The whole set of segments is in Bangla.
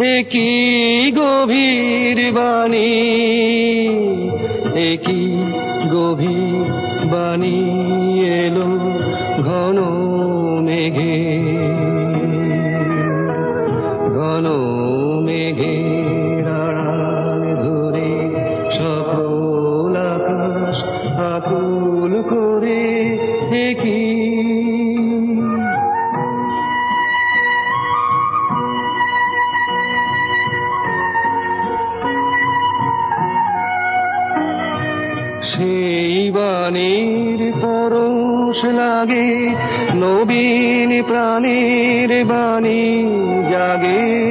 একই গভীর বাণী? একই সেই বাণীর পরশ লাগে, নবীন প্রাণীর বাণী জাগে।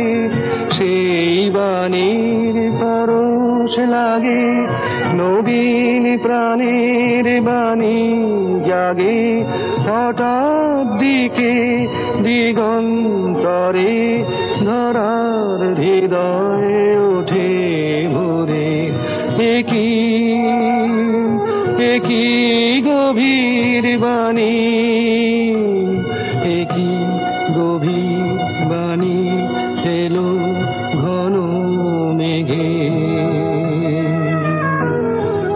সেই বাণীর পরশ লাগে, নবীন প্রাণীর বাণী জাগে। হঠাৎ দিকে দিগন্তরে ধরার হৃদয়ে ওঠে ভোরে। একই একই গভীর বাণী? একই গভীর বাণী? এলো ঘন মেঘে।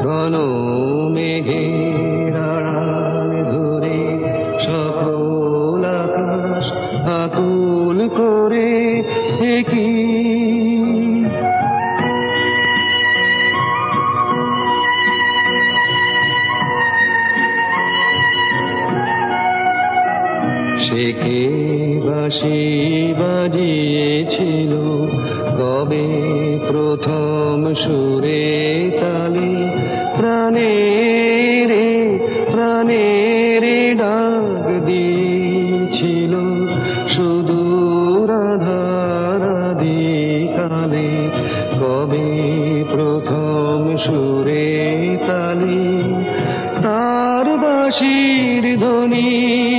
ঘন মেঘে ধরে সকল আকাশ আকুল করে। একই কে বাসি বাজিয়েছিল? কবে প্রথম সুরে তালে? প্রাণের প্রাণের ডাক দিয়েছিল। সুদূর আধারাদি কালে কবে প্রথম সুরে তালে? তার বাসির ধ্বনি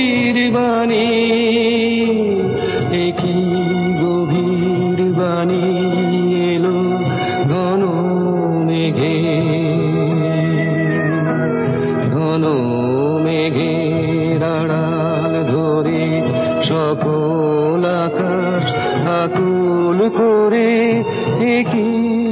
গভীর বাণী, একই গভীর বাণী এলো ঘন মেঘে। ঘন মেঘে রাড়াল ধরে সকল আকাশ আকুল করে একই